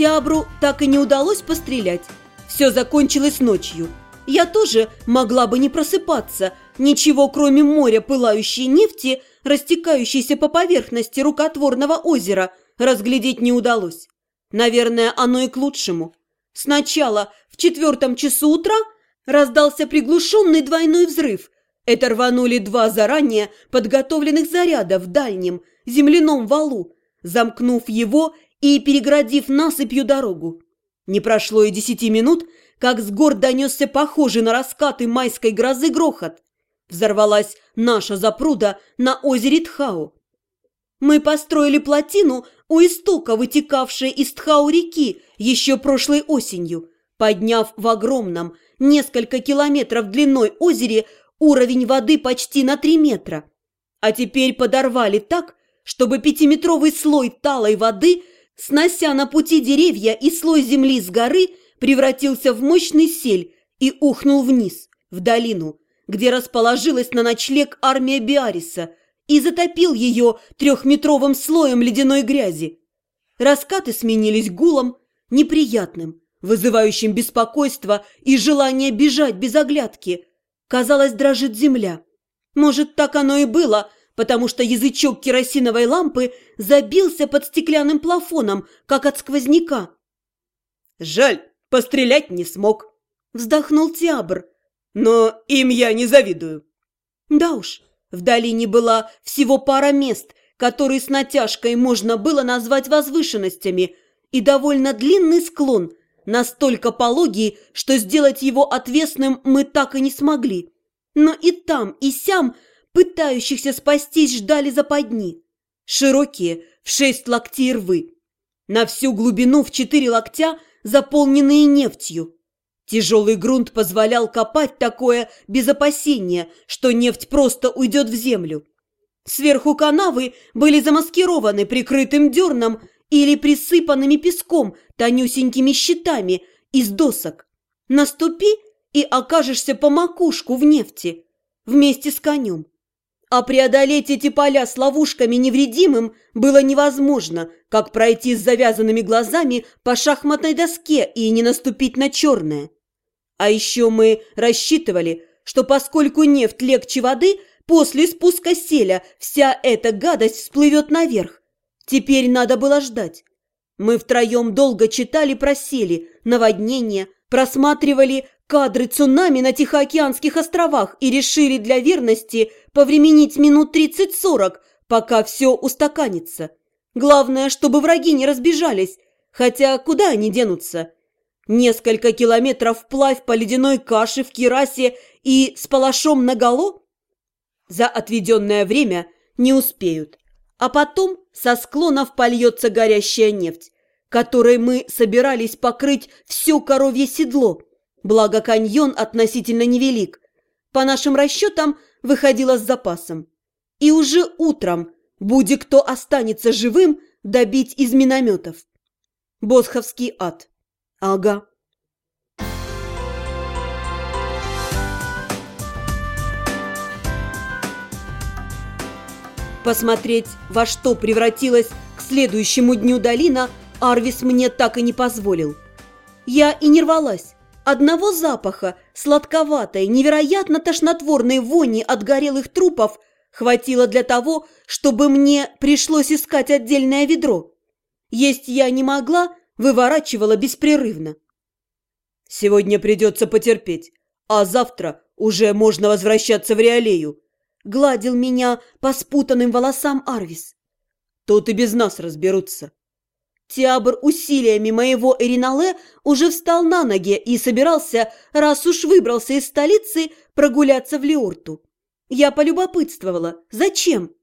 Тиабру так и не удалось пострелять. Все закончилось ночью. Я тоже могла бы не просыпаться. Ничего, кроме моря пылающей нефти, растекающейся по поверхности рукотворного озера, разглядеть не удалось. Наверное, оно и к лучшему. Сначала в четвертом часу утра раздался приглушенный двойной взрыв. Это рванули два заранее подготовленных заряда в дальнем земляном валу, замкнув его и переградив насыпью дорогу. Не прошло и десяти минут, как с гор донесся похожий на раскаты майской грозы грохот. Взорвалась наша запруда на озере Тхау. Мы построили плотину у истока, вытекавшей из Тхау реки еще прошлой осенью, подняв в огромном, несколько километров длиной озере уровень воды почти на три метра. А теперь подорвали так, чтобы пятиметровый слой талой воды, снося на пути деревья и слой земли с горы, превратился в мощный сель и ухнул вниз, в долину, где расположилась на ночлег армия Биариса и затопил ее трехметровым слоем ледяной грязи. Раскаты сменились гулом, неприятным, вызывающим беспокойство и желание бежать без оглядки. Казалось, дрожит земля. Может, так оно и было, потому что язычок керосиновой лампы забился под стеклянным плафоном, как от сквозняка. «Жаль, пострелять не смог», — вздохнул Тиабр. Но им я не завидую. Да уж, в долине была всего пара мест, которые с натяжкой можно было назвать возвышенностями, и довольно длинный склон, настолько пологий, что сделать его отвесным мы так и не смогли. Но и там, и сям пытающихся спастись ждали западни. Широкие, в шесть локтей рвы. На всю глубину в четыре локтя, заполненные нефтью. Тяжелый грунт позволял копать такое без опасения, что нефть просто уйдет в землю. Сверху канавы были замаскированы прикрытым дерном или присыпанными песком тонюсенькими щитами из досок. Наступи и окажешься по макушку в нефти вместе с конем. А преодолеть эти поля с ловушками невредимым было невозможно, как пройти с завязанными глазами по шахматной доске и не наступить на черное. А еще мы рассчитывали, что поскольку нефть легче воды, после спуска селя вся эта гадость всплывет наверх. Теперь надо было ждать. Мы втроем долго читали про сели, наводнения, просматривали кадры цунами на Тихоокеанских островах и решили для верности повременить минут 30-40, пока все устаканится. Главное, чтобы враги не разбежались, хотя куда они денутся? Несколько километров вплавь по ледяной каше в кирасе и с палашом наголо? За отведенное время не успеют. А потом со склонов польется горящая нефть, которой мы собирались покрыть все коровье седло. Благо каньон относительно невелик. По нашим расчетам выходило с запасом. И уже утром, будь кто останется живым, добить из минометов. Босховский ад. Ага. Посмотреть, во что превратилась к следующему дню долина, Арвис мне так и не позволил. Я и не рвалась. Одного запаха, сладковатой, невероятно тошнотворной вони от горелых трупов хватило для того, чтобы мне пришлось искать отдельное ведро. Есть я не могла, выворачивала беспрерывно. «Сегодня придется потерпеть, а завтра уже можно возвращаться в Реалею», гладил меня по спутанным волосам Арвис. «Тут и без нас разберутся». Тиабр усилиями моего Эринале уже встал на ноги и собирался, раз уж выбрался из столицы, прогуляться в Леорту. Я полюбопытствовала. Зачем?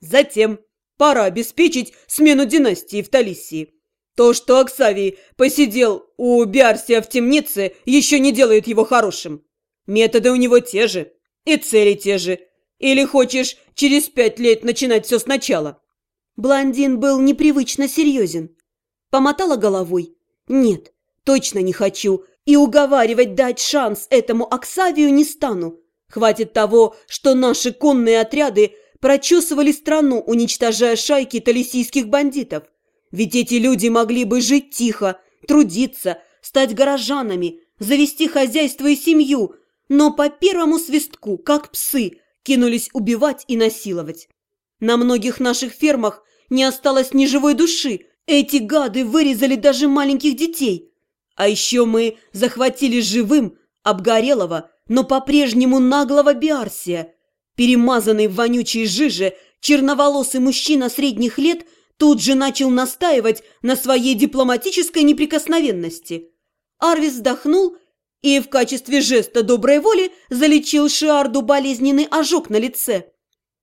Затем пора обеспечить смену династии в Талисии. То, что Оксавий посидел у Биарсия в темнице, еще не делает его хорошим. Методы у него те же, и цели те же. Или хочешь через пять лет начинать все сначала?» Блондин был непривычно серьезен. Помотала головой. «Нет, точно не хочу. И уговаривать дать шанс этому Оксавию не стану. Хватит того, что наши конные отряды прочесывали страну, уничтожая шайки талисийских бандитов. Ведь эти люди могли бы жить тихо, трудиться, стать горожанами, завести хозяйство и семью, но по первому свистку, как псы, кинулись убивать и насиловать. На многих наших фермах не осталось ни живой души, эти гады вырезали даже маленьких детей. А еще мы захватили живым обгорелого, но по-прежнему наглого Биарсия. Перемазанный в вонючей жиже, черноволосый мужчина средних лет тут же начал настаивать на своей дипломатической неприкосновенности. Арвис вздохнул и в качестве жеста доброй воли залечил Шиарду болезненный ожог на лице.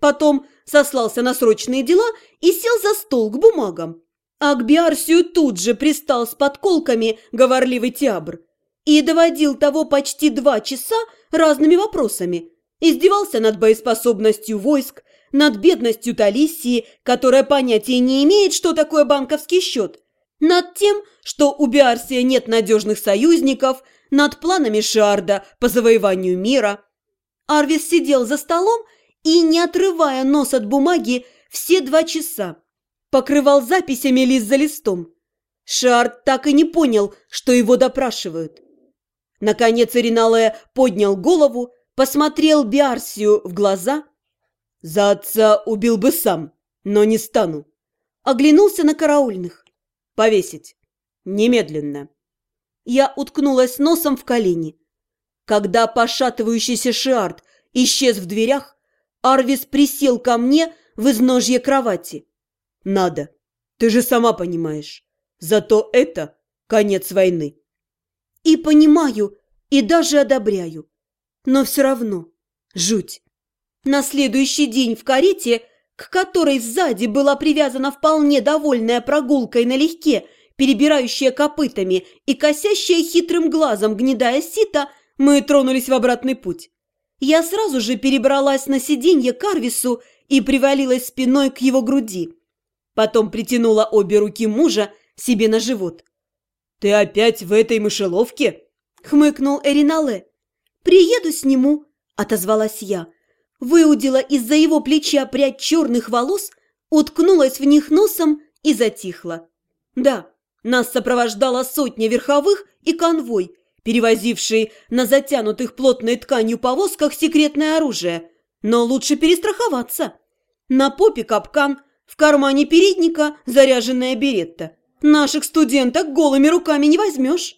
Потом сослался на срочные дела и сел за стол к бумагам. А к Биарсию тут же пристал с подколками говорливый Тиабр и доводил того почти два часа разными вопросами. Издевался над боеспособностью войск, над бедностью Талисии, которая понятия не имеет, что такое банковский счет, над тем, что у Биарсия нет надежных союзников, над планами Шарда по завоеванию мира. Арвис сидел за столом и, не отрывая нос от бумаги, все два часа покрывал записями лист за листом. Шард так и не понял, что его допрашивают. Наконец Иринале поднял голову, посмотрел Биарсию в глаза. «За отца убил бы сам, но не стану». Оглянулся на караульных. «Повесить. Немедленно». Я уткнулась носом в колени. Когда пошатывающийся Шиард исчез в дверях, Арвис присел ко мне в изножье кровати. «Надо. Ты же сама понимаешь. Зато это конец войны». И понимаю, и даже одобряю. Но все равно жуть. На следующий день в карете, к которой сзади была привязана вполне довольная прогулкой налегке, перебирающая копытами и косящая хитрым глазом гнедая сито, мы тронулись в обратный путь. Я сразу же перебралась на сиденье к Арвису и привалилась спиной к его груди. Потом притянула обе руки мужа себе на живот. «Ты опять в этой мышеловке?» – хмыкнул Эринале. «Приеду сниму», – отозвалась я. Выудила из-за его плеча прядь черных волос, уткнулась в них носом и затихла. Да, нас сопровождала сотня верховых и конвой, перевозивший на затянутых плотной тканью повозках секретное оружие. Но лучше перестраховаться. На попе капкан, в кармане передника заряженная беретта. Наших студенток голыми руками не возьмешь.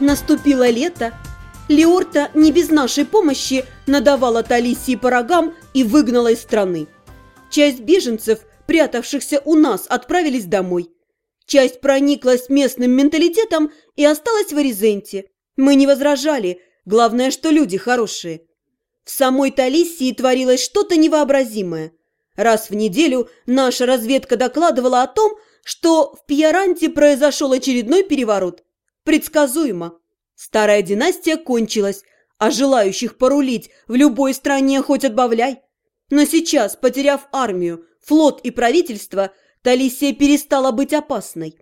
Наступило лето. Леорта не без нашей помощи надавала Талисии по рогам и выгнала из страны. Часть беженцев, прятавшихся у нас, отправились домой. Часть прониклась местным менталитетом и осталась в Оризенте. Мы не возражали, главное, что люди хорошие. В самой Талиссии творилось что-то невообразимое. Раз в неделю наша разведка докладывала о том, что в Пьяранте произошел очередной переворот. Предсказуемо. Старая династия кончилась, а желающих порулить в любой стране хоть отбавляй. Но сейчас, потеряв армию, флот и правительство, Талисия перестала быть опасной.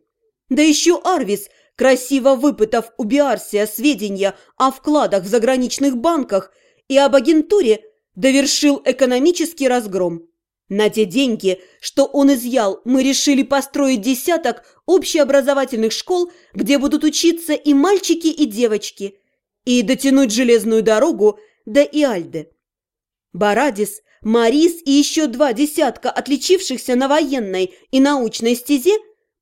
Да еще Арвис, красиво выпытав у Биарсия сведения о вкладах в заграничных банках и об агентуре, довершил экономический разгром. На те деньги, что он изъял, мы решили построить десяток общеобразовательных школ, где будут учиться и мальчики, и девочки, и дотянуть железную дорогу до Иальды. Барадис, Марис и еще два десятка отличившихся на военной и научной стезе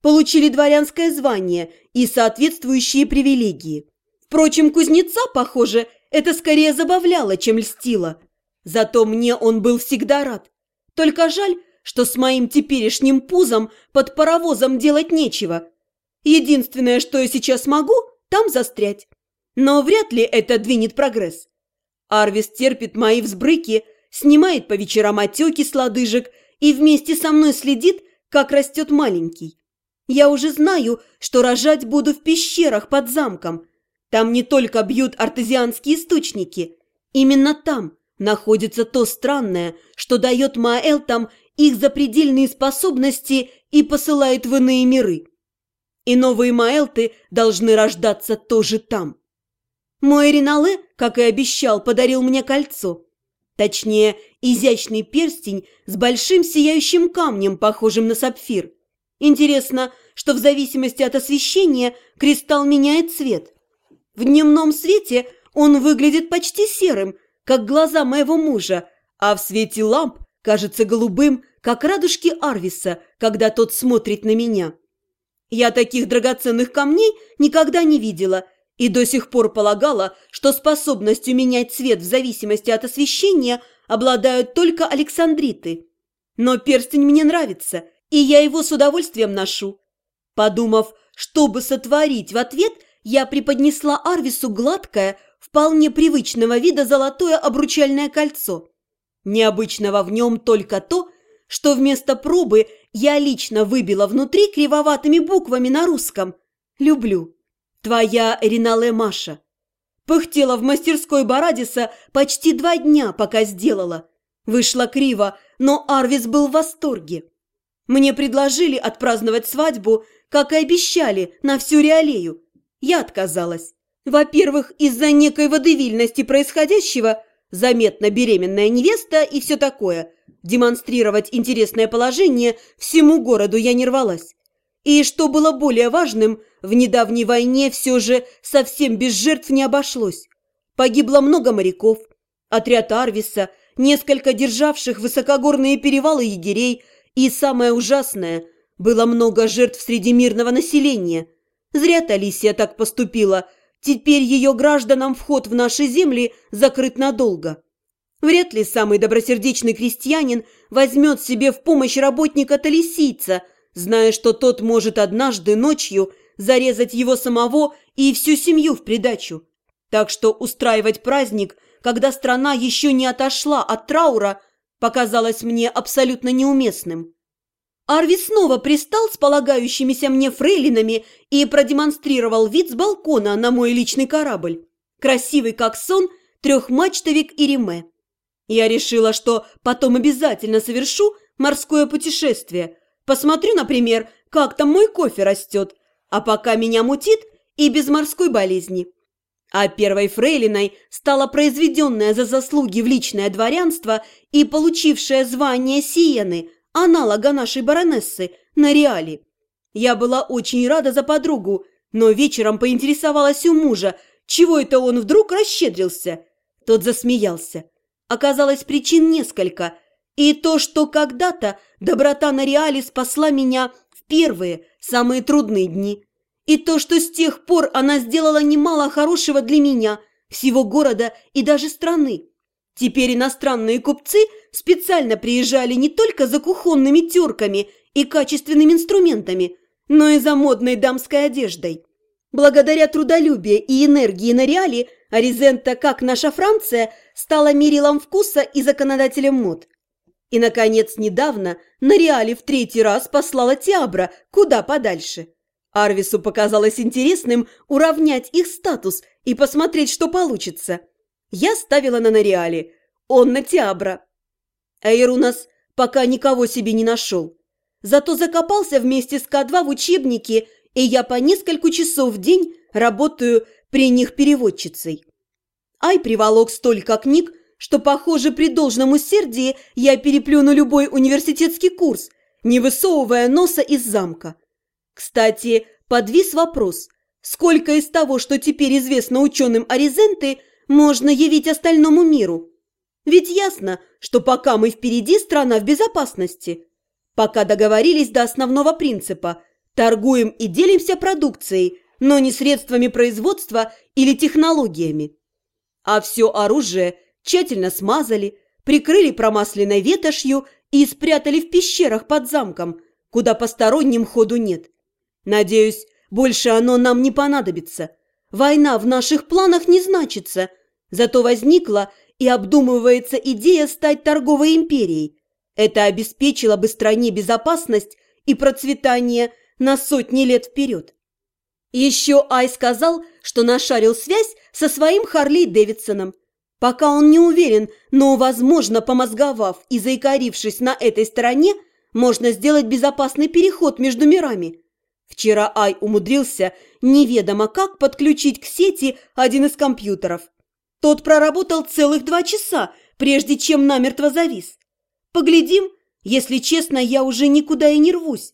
получили дворянское звание и соответствующие привилегии. Впрочем, кузнеца, похоже, это скорее забавляло, чем льстило. Зато мне он был всегда рад. Только жаль, что с моим теперешним пузом под паровозом делать нечего. Единственное, что я сейчас могу, там застрять. Но вряд ли это двинет прогресс. Арвис терпит мои взбрыки, снимает по вечерам отеки с лодыжек и вместе со мной следит, как растет маленький. Я уже знаю, что рожать буду в пещерах под замком. Там не только бьют артезианские источники. Именно там, находится то странное, что дает Маэлтам их запредельные способности и посылает в иные миры. И новые Маэлты должны рождаться тоже там. Мой Ринале, как и обещал, подарил мне кольцо. Точнее, изящный перстень с большим сияющим камнем, похожим на сапфир. Интересно, что в зависимости от освещения кристалл меняет цвет. В дневном свете он выглядит почти серым, как глаза моего мужа, а в свете ламп кажется голубым, как радужки Арвиса, когда тот смотрит на меня. Я таких драгоценных камней никогда не видела и до сих пор полагала, что способностью менять цвет в зависимости от освещения обладают только александриты. Но перстень мне нравится, и я его с удовольствием ношу. Подумав, чтобы сотворить в ответ, я преподнесла Арвису гладкое, вполне привычного вида золотое обручальное кольцо. Необычного в нем только то, что вместо пробы я лично выбила внутри кривоватыми буквами на русском «Люблю». Твоя Ринале Маша. Пыхтела в мастерской Барадиса почти два дня, пока сделала. Вышла криво, но Арвис был в восторге. Мне предложили отпраздновать свадьбу, как и обещали, на всю Реалею. Я отказалась. Во-первых, из-за некой водевильности происходящего, заметно беременная невеста и все такое. Демонстрировать интересное положение всему городу я не рвалась. И, что было более важным, в недавней войне все же совсем без жертв не обошлось. Погибло много моряков, отряд Арвиса, несколько державших высокогорные перевалы егерей, и самое ужасное – было много жертв среди мирного населения. Зря Талисия так поступила. Теперь ее гражданам вход в наши земли закрыт надолго. Вряд ли самый добросердечный крестьянин возьмет себе в помощь работника талисийца – зная, что тот может однажды ночью зарезать его самого и всю семью в придачу. Так что устраивать праздник, когда страна еще не отошла от траура, показалось мне абсолютно неуместным. Арви снова пристал с полагающимися мне фрейлинами и продемонстрировал вид с балкона на мой личный корабль. Красивый как сон, трехмачтовик и реме. Я решила, что потом обязательно совершу морское путешествие, Посмотрю, например, как там мой кофе растет, а пока меня мутит и без морской болезни. А первой фрейлиной стала произведенная за заслуги в личное дворянство и получившая звание Сиены, аналога нашей баронессы, на реале. Я была очень рада за подругу, но вечером поинтересовалась у мужа, чего это он вдруг расщедрился. Тот засмеялся. Оказалось, причин несколько – и то, что когда-то доброта на реале спасла меня в первые, самые трудные дни. И то, что с тех пор она сделала немало хорошего для меня, всего города и даже страны. Теперь иностранные купцы специально приезжали не только за кухонными терками и качественными инструментами, но и за модной дамской одеждой. Благодаря трудолюбию и энергии на реале Аризента, как наша Франция, стала мерилом вкуса и законодателем мод. И, наконец, недавно на Реале в третий раз послала Тиабра куда подальше. Арвису показалось интересным уравнять их статус и посмотреть, что получится. Я ставила на Нориале, он на Тиабра. Эйрунас пока никого себе не нашел. Зато закопался вместе с К2 в учебнике, и я по несколько часов в день работаю при них переводчицей. Ай приволок столько книг, что, похоже, при должном усердии я переплюну любой университетский курс, не высовывая носа из замка. Кстати, подвис вопрос, сколько из того, что теперь известно ученым Аризенты, можно явить остальному миру? Ведь ясно, что пока мы впереди, страна в безопасности. Пока договорились до основного принципа – торгуем и делимся продукцией, но не средствами производства или технологиями. А все оружие – тщательно смазали, прикрыли промасленной ветошью и спрятали в пещерах под замком, куда посторонним ходу нет. Надеюсь, больше оно нам не понадобится. Война в наших планах не значится, зато возникла и обдумывается идея стать торговой империей. Это обеспечило бы стране безопасность и процветание на сотни лет вперед. Еще Ай сказал, что нашарил связь со своим Харли Дэвидсоном, Пока он не уверен, но, возможно, помозговав и заикарившись на этой стороне, можно сделать безопасный переход между мирами. Вчера Ай умудрился неведомо как подключить к сети один из компьютеров. Тот проработал целых два часа, прежде чем намертво завис. Поглядим, если честно, я уже никуда и не рвусь.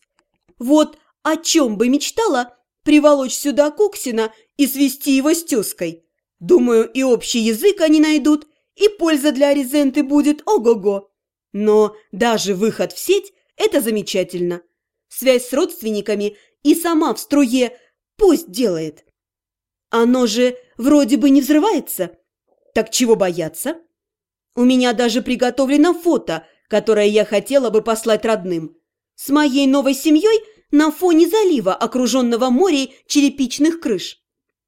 Вот о чем бы мечтала приволочь сюда Куксина и свести его с тезкой. Думаю, и общий язык они найдут, и польза для Аризенты будет ого-го. Но даже выход в сеть – это замечательно. Связь с родственниками и сама в струе пусть делает. Оно же вроде бы не взрывается. Так чего бояться? У меня даже приготовлено фото, которое я хотела бы послать родным. С моей новой семьей на фоне залива, окруженного морей черепичных крыш.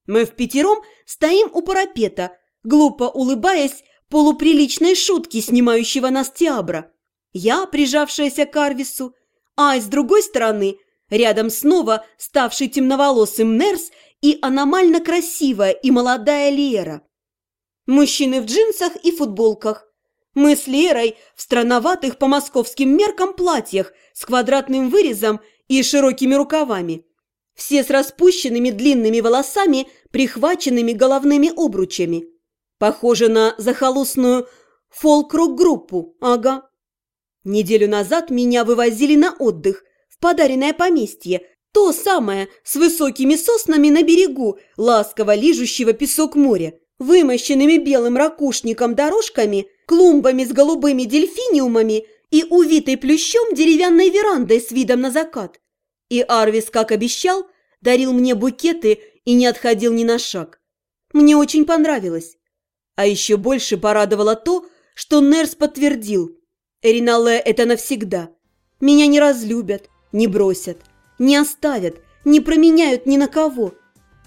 Мы в пятером стоим у парапета, глупо улыбаясь полуприличной шутки, снимающего нас Тиабра. Я, прижавшаяся к Арвису, а с другой стороны, рядом снова ставший темноволосым Нерс и аномально красивая и молодая Лера. Мужчины в джинсах и футболках. Мы с Лерой в странноватых по московским меркам платьях с квадратным вырезом и широкими рукавами. Все с распущенными длинными волосами, прихваченными головными обручами. Похоже на захолустную фолк-рок-группу, ага. Неделю назад меня вывозили на отдых в подаренное поместье, то самое с высокими соснами на берегу, ласково лижущего песок моря, вымощенными белым ракушником дорожками, клумбами с голубыми дельфиниумами и увитой плющом деревянной верандой с видом на закат. И Арвис, как обещал, дарил мне букеты и не отходил ни на шаг. Мне очень понравилось. А еще больше порадовало то, что Нерс подтвердил. Эринале – это навсегда. Меня не разлюбят, не бросят, не оставят, не променяют ни на кого.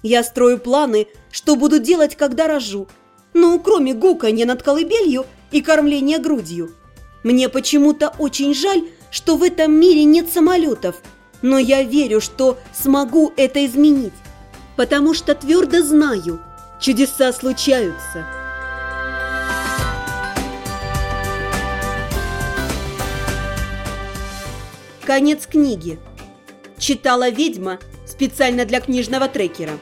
Я строю планы, что буду делать, когда рожу. Ну, кроме гуканья над колыбелью и кормления грудью. Мне почему-то очень жаль, что в этом мире нет самолетов, но я верю, что смогу это изменить, потому что твердо знаю, чудеса случаются». Конец книги. Читала ведьма специально для книжного трекера.